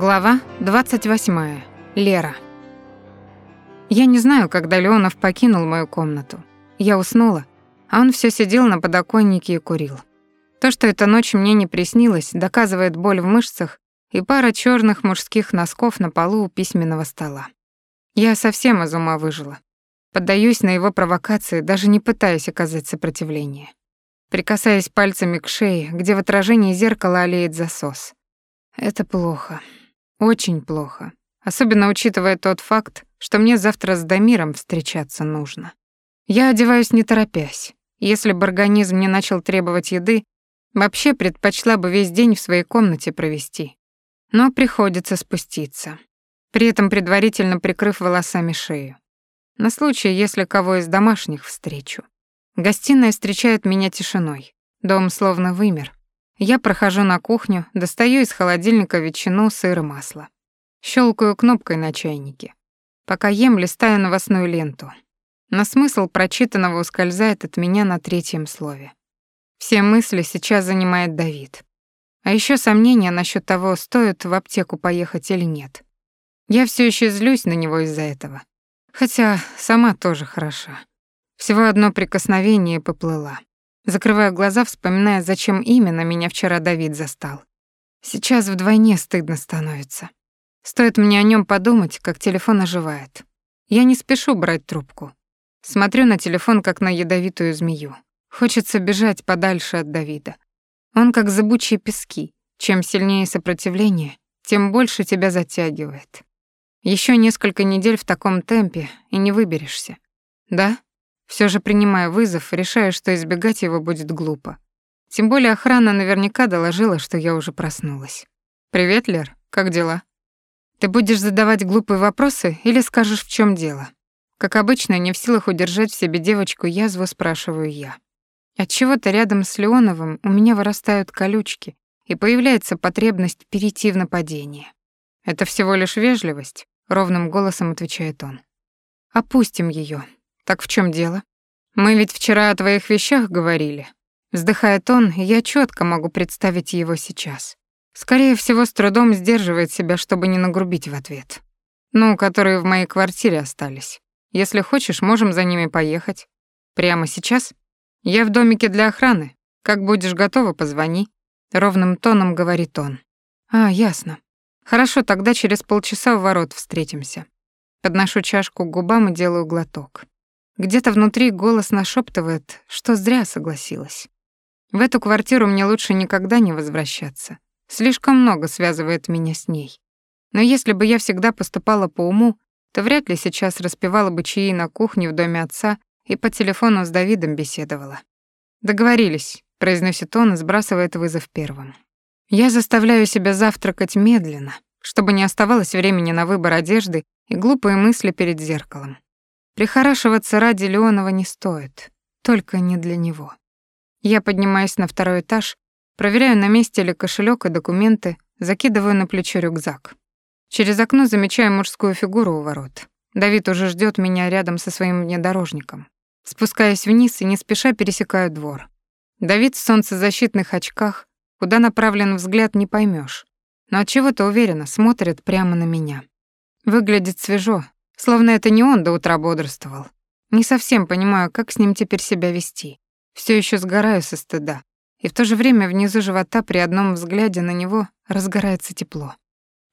Глава 28. Лера. Я не знаю, когда Леонов покинул мою комнату. Я уснула, а он все сидел на подоконнике и курил. То, что эта ночь мне не приснилась, доказывает боль в мышцах и пара черных мужских носков на полу у письменного стола. Я совсем из ума выжила. Поддаюсь на его провокации, даже не пытаясь оказать сопротивление. Прикасаясь пальцами к шее, где в отражении зеркала олеет засос. Это плохо. Очень плохо. Особенно учитывая тот факт, что мне завтра с Дамиром встречаться нужно. Я одеваюсь не торопясь. Если бы организм не начал требовать еды, вообще предпочла бы весь день в своей комнате провести. Но приходится спуститься, при этом предварительно прикрыв волосами шею. На случай, если кого из домашних встречу. Гостиная встречает меня тишиной. Дом словно вымер. Я прохожу на кухню, достаю из холодильника ветчину, сыр и масло. Щелкаю кнопкой на чайнике. Пока ем, листаю новостную ленту. Но смысл прочитанного ускользает от меня на третьем слове. Все мысли сейчас занимает Давид. А еще сомнения насчет того, стоит в аптеку поехать или нет. Я все еще злюсь на него из-за этого. Хотя сама тоже хороша. Всего одно прикосновение поплыла. Закрываю глаза, вспоминая, зачем именно меня вчера Давид застал. Сейчас вдвойне стыдно становится. Стоит мне о нем подумать, как телефон оживает. Я не спешу брать трубку. Смотрю на телефон, как на ядовитую змею. Хочется бежать подальше от Давида. Он как зыбучие пески. Чем сильнее сопротивление, тем больше тебя затягивает. Еще несколько недель в таком темпе, и не выберешься. Да? Все же принимая вызов, решаю, что избегать его будет глупо. Тем более охрана наверняка доложила, что я уже проснулась. «Привет, Лер, как дела?» «Ты будешь задавать глупые вопросы или скажешь, в чем дело?» Как обычно, не в силах удержать в себе девочку язву, спрашиваю я. Отчего-то рядом с Леоновым у меня вырастают колючки, и появляется потребность перейти в нападение. «Это всего лишь вежливость», — ровным голосом отвечает он. «Опустим ее. Так в чем дело? Мы ведь вчера о твоих вещах говорили. Вздыхает он, я четко могу представить его сейчас. Скорее всего, с трудом сдерживает себя, чтобы не нагрубить в ответ. Ну, которые в моей квартире остались. Если хочешь, можем за ними поехать. Прямо сейчас? Я в домике для охраны. Как будешь готова, позвони. Ровным тоном говорит он. А, ясно. Хорошо, тогда через полчаса у ворот встретимся. Подношу чашку к губам и делаю глоток. Где-то внутри голос нашептывает, что зря согласилась. В эту квартиру мне лучше никогда не возвращаться. Слишком много связывает меня с ней. Но если бы я всегда поступала по уму, то вряд ли сейчас распевала бы чаи на кухне в доме отца и по телефону с Давидом беседовала. «Договорились», — произносит он и сбрасывает вызов первым. Я заставляю себя завтракать медленно, чтобы не оставалось времени на выбор одежды и глупые мысли перед зеркалом. Прихорашиваться ради Леонова не стоит, только не для него. Я поднимаюсь на второй этаж, проверяю, на месте ли кошелек и документы, закидываю на плечо рюкзак. Через окно замечаю мужскую фигуру у ворот. Давид уже ждет меня рядом со своим внедорожником. Спускаясь вниз и не спеша пересекаю двор. Давид в солнцезащитных очках, куда направлен взгляд, не поймешь, но от чего-то уверенно смотрит прямо на меня. Выглядит свежо, Словно это не он до утра бодрствовал. Не совсем понимаю, как с ним теперь себя вести. Все еще сгораю со стыда. И в то же время внизу живота при одном взгляде на него разгорается тепло.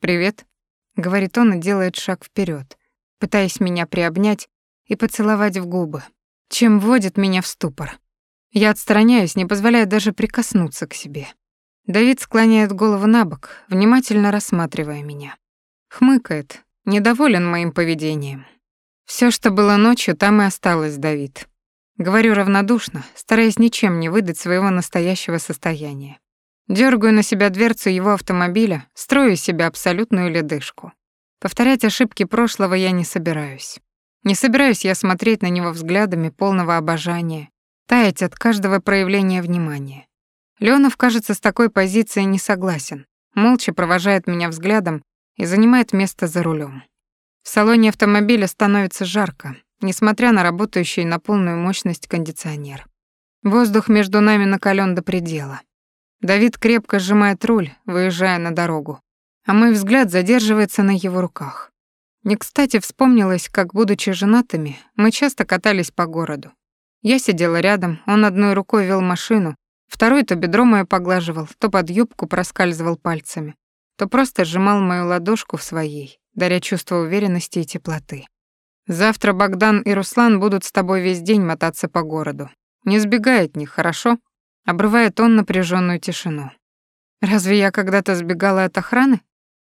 «Привет», — говорит он и делает шаг вперед, пытаясь меня приобнять и поцеловать в губы, чем вводит меня в ступор. Я отстраняюсь, не позволяя даже прикоснуться к себе. Давид склоняет голову на бок, внимательно рассматривая меня. Хмыкает, недоволен моим поведением. Все, что было ночью, там и осталось, Давид. Говорю равнодушно, стараясь ничем не выдать своего настоящего состояния. Дёргаю на себя дверцу его автомобиля, строю из себя абсолютную ледышку. Повторять ошибки прошлого я не собираюсь. Не собираюсь я смотреть на него взглядами полного обожания, таять от каждого проявления внимания. Леонов, кажется, с такой позицией не согласен, молча провожает меня взглядом и занимает место за рулем. В салоне автомобиля становится жарко, несмотря на работающий на полную мощность кондиционер. Воздух между нами накален до предела. Давид крепко сжимает руль, выезжая на дорогу. а мой взгляд задерживается на его руках. Не кстати вспомнилось, как, будучи женатыми, мы часто катались по городу. Я сидела рядом, он одной рукой вел машину, второй то бедро моё поглаживал, то под юбку проскальзывал пальцами, то просто сжимал мою ладошку в своей, даря чувство уверенности и теплоты. «Завтра Богдан и Руслан будут с тобой весь день мотаться по городу. Не сбегай от них, хорошо?» Обрывает он напряженную тишину. «Разве я когда-то сбегала от охраны?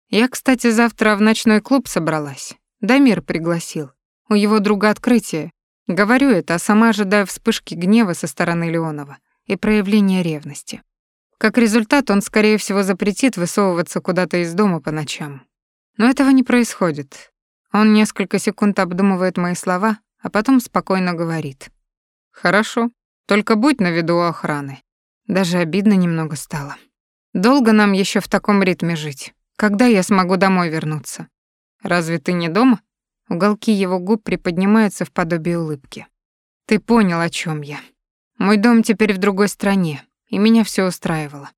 Я, кстати, завтра в ночной клуб собралась. Дамир пригласил. У его друга открытие. Говорю это, а сама ожидаю вспышки гнева со стороны Леонова и проявления ревности. Как результат, он, скорее всего, запретит высовываться куда-то из дома по ночам. Но этого не происходит. Он несколько секунд обдумывает мои слова, а потом спокойно говорит. «Хорошо, только будь на виду у охраны». Даже обидно немного стало. Долго нам еще в таком ритме жить? Когда я смогу домой вернуться? Разве ты не дома? Уголки его губ приподнимаются в подобие улыбки. Ты понял, о чем я. Мой дом теперь в другой стране, и меня все устраивало.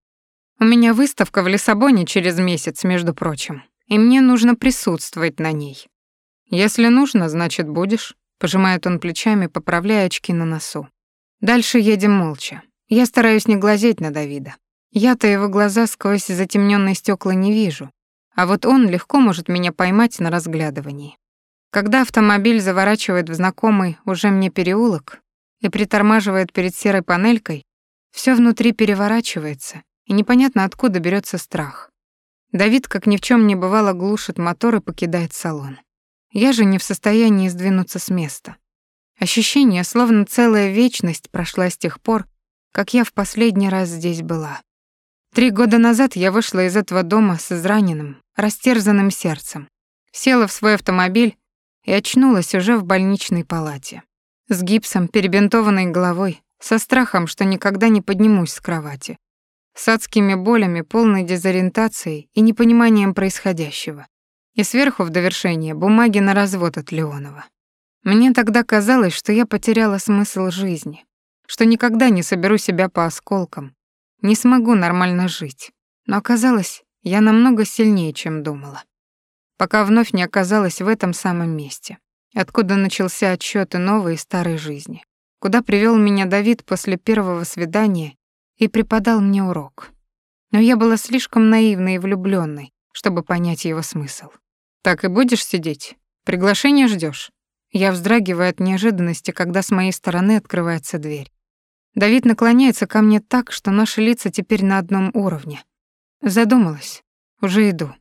У меня выставка в Лиссабоне через месяц, между прочим, и мне нужно присутствовать на ней. Если нужно, значит, будешь, пожимает он плечами, поправляя очки на носу. Дальше едем молча. Я стараюсь не глазеть на Давида. Я-то его глаза сквозь затемненные стекла не вижу, а вот он легко может меня поймать на разглядывании. Когда автомобиль заворачивает в знакомый уже мне переулок и притормаживает перед серой панелькой, все внутри переворачивается, и непонятно откуда берется страх. Давид, как ни в чем не бывало, глушит мотор и покидает салон. Я же не в состоянии сдвинуться с места. Ощущение, словно целая вечность прошла с тех пор, как я в последний раз здесь была. Три года назад я вышла из этого дома с израненным, растерзанным сердцем, села в свой автомобиль и очнулась уже в больничной палате. С гипсом, перебинтованной головой, со страхом, что никогда не поднимусь с кровати. С адскими болями, полной дезориентацией и непониманием происходящего. И сверху в довершение бумаги на развод от Леонова. Мне тогда казалось, что я потеряла смысл жизни, что никогда не соберу себя по осколкам, не смогу нормально жить. Но оказалось, я намного сильнее, чем думала. Пока вновь не оказалась в этом самом месте, откуда начался отсчёт и новой и старой жизни, куда привел меня Давид после первого свидания и преподал мне урок. Но я была слишком наивной и влюблённой, чтобы понять его смысл. «Так и будешь сидеть? Приглашение ждёшь?» Я вздрагиваю от неожиданности, когда с моей стороны открывается дверь. Давид наклоняется ко мне так, что наши лица теперь на одном уровне. Задумалась. Уже иду.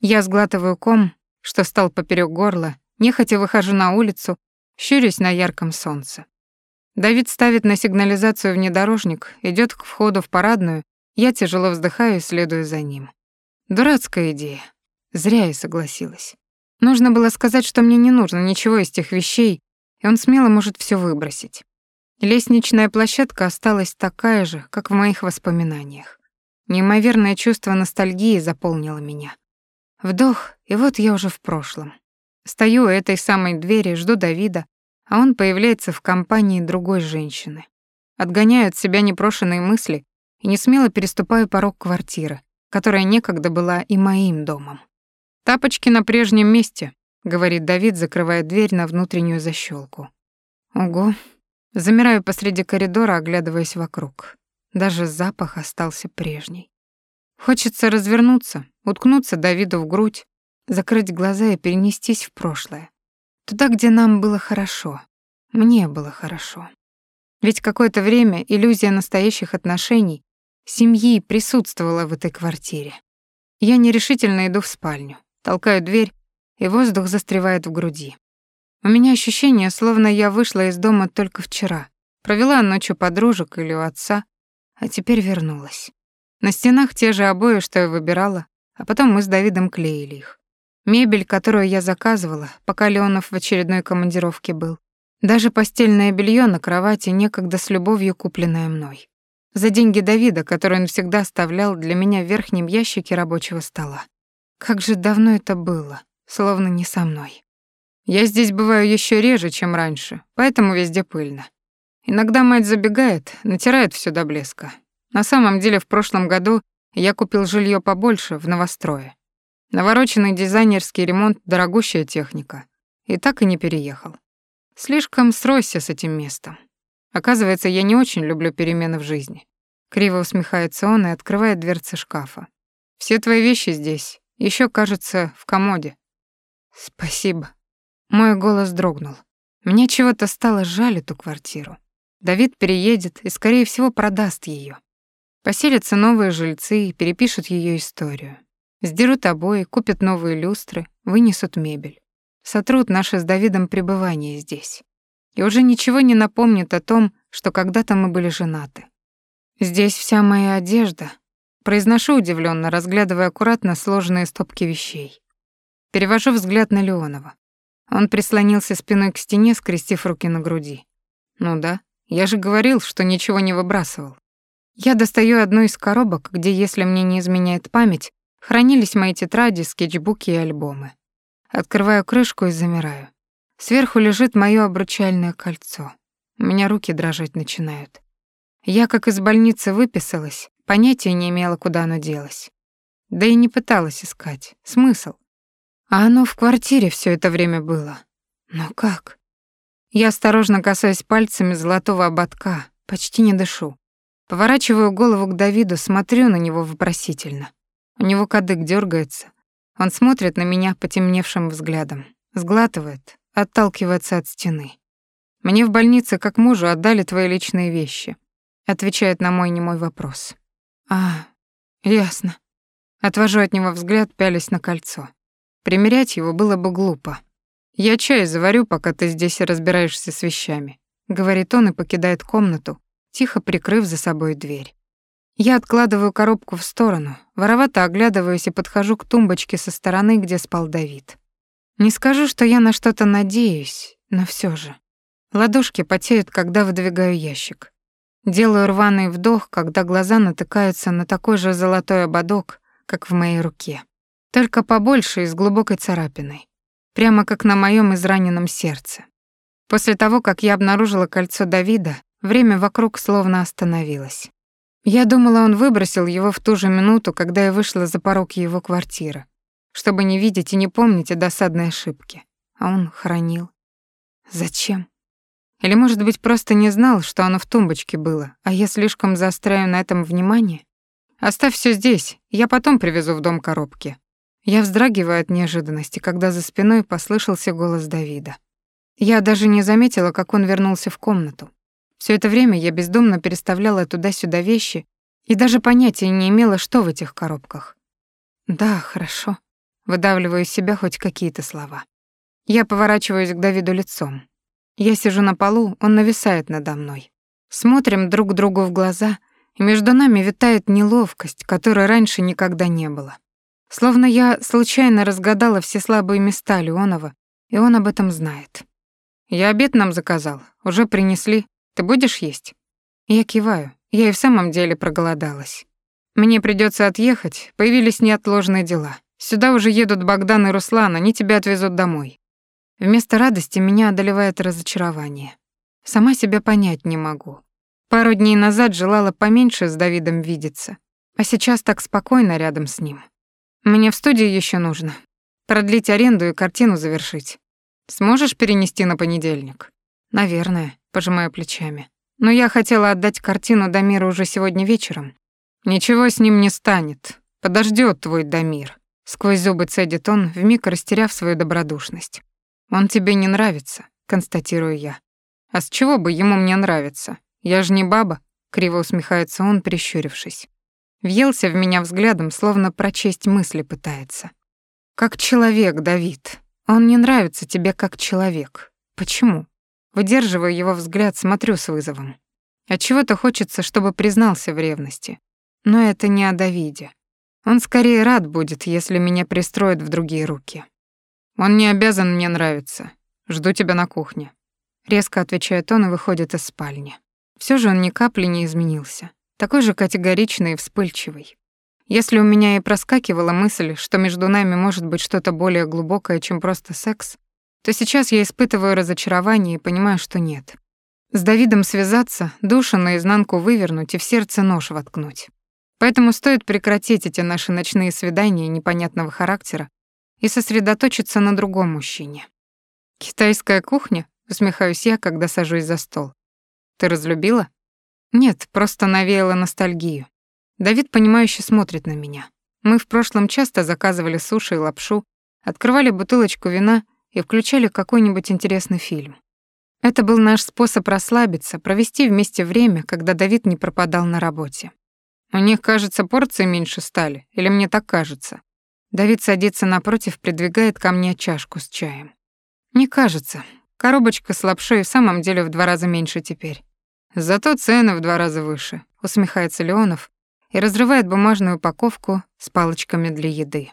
Я сглатываю ком, что стал поперек горла, нехотя выхожу на улицу, щурюсь на ярком солнце. Давид ставит на сигнализацию внедорожник, идет к входу в парадную, я тяжело вздыхаю и следую за ним. Дурацкая идея. Зря я согласилась. Нужно было сказать, что мне не нужно ничего из тех вещей, и он смело может все выбросить. Лестничная площадка осталась такая же, как в моих воспоминаниях. Неимоверное чувство ностальгии заполнило меня. Вдох, и вот я уже в прошлом. Стою у этой самой двери, жду Давида, а он появляется в компании другой женщины. Отгоняю от себя непрошенные мысли и несмело переступаю порог квартиры, которая некогда была и моим домом. «Тапочки на прежнем месте», — говорит Давид, закрывая дверь на внутреннюю защелку. Ого, Замираю посреди коридора, оглядываясь вокруг. Даже запах остался прежний. Хочется развернуться, уткнуться Давиду в грудь, закрыть глаза и перенестись в прошлое. Туда, где нам было хорошо. Мне было хорошо. Ведь какое-то время иллюзия настоящих отношений, семьи присутствовала в этой квартире. Я нерешительно иду в спальню, толкаю дверь, и воздух застревает в груди. У меня ощущение, словно я вышла из дома только вчера, провела ночью подружек или у отца, а теперь вернулась. На стенах те же обои, что я выбирала, а потом мы с Давидом клеили их. Мебель, которую я заказывала, пока Леонов в очередной командировке был. Даже постельное белье на кровати, некогда с любовью купленное мной. За деньги Давида, которые он всегда оставлял для меня в верхнем ящике рабочего стола. Как же давно это было, словно не со мной. Я здесь бываю еще реже, чем раньше, поэтому везде пыльно. Иногда мать забегает, натирает все до блеска. На самом деле в прошлом году я купил жилье побольше в новострое. Навороченный дизайнерский ремонт — дорогущая техника. И так и не переехал. Слишком сросся с этим местом. Оказывается, я не очень люблю перемены в жизни. Криво усмехается он и открывает дверцы шкафа. Все твои вещи здесь. Еще, кажется, в комоде. Спасибо. Мой голос дрогнул. Мне чего-то стало жаль эту квартиру. Давид переедет и, скорее всего, продаст ее. Поселятся новые жильцы и перепишут ее историю. Сдерут обои, купят новые люстры, вынесут мебель. Сотрут наше с Давидом пребывание здесь. И уже ничего не напомнит о том, что когда-то мы были женаты. Здесь вся моя одежда. Произношу удивленно, разглядывая аккуратно сложенные стопки вещей. Перевожу взгляд на Леонова. Он прислонился спиной к стене, скрестив руки на груди. Ну да, я же говорил, что ничего не выбрасывал. Я достаю одну из коробок, где, если мне не изменяет память, хранились мои тетради, скетчбуки и альбомы. Открываю крышку и замираю. Сверху лежит моё обручальное кольцо. У меня руки дрожать начинают. Я, как из больницы выписалась, понятия не имела, куда оно делось. Да и не пыталась искать. Смысл? А оно в квартире все это время было. Но как? Я осторожно касаюсь пальцами золотого ободка, почти не дышу. Поворачиваю голову к Давиду, смотрю на него вопросительно. У него кадык дергается. Он смотрит на меня потемневшим взглядом. Сглатывает, отталкивается от стены. «Мне в больнице, как мужу, отдали твои личные вещи», отвечает на мой немой вопрос. «А, ясно». Отвожу от него взгляд, пялясь на кольцо. Примерять его было бы глупо. «Я чай заварю, пока ты здесь разбираешься с вещами», говорит он и покидает комнату, тихо прикрыв за собой дверь. Я откладываю коробку в сторону, воровато оглядываюсь и подхожу к тумбочке со стороны, где спал Давид. Не скажу, что я на что-то надеюсь, но все же. Ладошки потеют, когда выдвигаю ящик. Делаю рваный вдох, когда глаза натыкаются на такой же золотой ободок, как в моей руке. Только побольше и с глубокой царапиной. Прямо как на моем израненном сердце. После того, как я обнаружила кольцо Давида, Время вокруг словно остановилось. Я думала, он выбросил его в ту же минуту, когда я вышла за порог его квартиры, чтобы не видеть и не помнить о досадной ошибке. А он хранил. Зачем? Или, может быть, просто не знал, что оно в тумбочке было, а я слишком заостряю на этом внимание? Оставь все здесь, я потом привезу в дом коробки. Я вздрагиваю от неожиданности, когда за спиной послышался голос Давида. Я даже не заметила, как он вернулся в комнату. Все это время я бездумно переставляла туда-сюда вещи и даже понятия не имела, что в этих коробках. Да, хорошо. Выдавливаю из себя хоть какие-то слова. Я поворачиваюсь к Давиду лицом. Я сижу на полу, он нависает надо мной. Смотрим друг другу в глаза, и между нами витает неловкость, которой раньше никогда не было. Словно я случайно разгадала все слабые места Леонова, и он об этом знает. Я обед нам заказал, уже принесли, ты будешь есть? Я киваю. Я и в самом деле проголодалась. Мне придется отъехать, появились неотложные дела. Сюда уже едут Богдан и Руслан, они тебя отвезут домой. Вместо радости меня одолевает разочарование. Сама себя понять не могу. Пару дней назад желала поменьше с Давидом видеться, а сейчас так спокойно рядом с ним. Мне в студию еще нужно. Продлить аренду и картину завершить. Сможешь перенести на понедельник? Наверное пожимаю плечами. Но я хотела отдать картину Дамиру уже сегодня вечером. Ничего с ним не станет. Подождет твой Дамир. Сквозь зубы цедит он, вмиг растеряв свою добродушность. Он тебе не нравится, констатирую я. А с чего бы ему мне нравиться? Я же не баба, криво усмехается он, прищурившись. Въелся в меня взглядом, словно прочесть мысли пытается. Как человек, Давид. Он не нравится тебе как человек. Почему? Выдерживаю его взгляд, смотрю с вызовом. Отчего-то хочется, чтобы признался в ревности. Но это не о Давиде. Он скорее рад будет, если меня пристроят в другие руки. Он не обязан мне нравиться. Жду тебя на кухне. Резко отвечает он и выходит из спальни. Все же он ни капли не изменился. Такой же категоричный и вспыльчивый. Если у меня и проскакивала мысль, что между нами может быть что-то более глубокое, чем просто секс, то сейчас я испытываю разочарование и понимаю, что нет. С Давидом связаться, душу наизнанку вывернуть и в сердце нож воткнуть. Поэтому стоит прекратить эти наши ночные свидания непонятного характера и сосредоточиться на другом мужчине. «Китайская кухня?» — усмехаюсь я, когда сажусь за стол. «Ты разлюбила?» «Нет, просто навеяла ностальгию». Давид, понимающе смотрит на меня. Мы в прошлом часто заказывали суши и лапшу, открывали бутылочку вина и включали какой-нибудь интересный фильм. Это был наш способ расслабиться, провести вместе время, когда Давид не пропадал на работе. У них, кажется, порции меньше стали, или мне так кажется. Давид садится напротив, придвигает ко мне чашку с чаем. Не кажется. Коробочка с лапшой в самом деле в два раза меньше теперь. Зато цены в два раза выше, усмехается Леонов и разрывает бумажную упаковку с палочками для еды.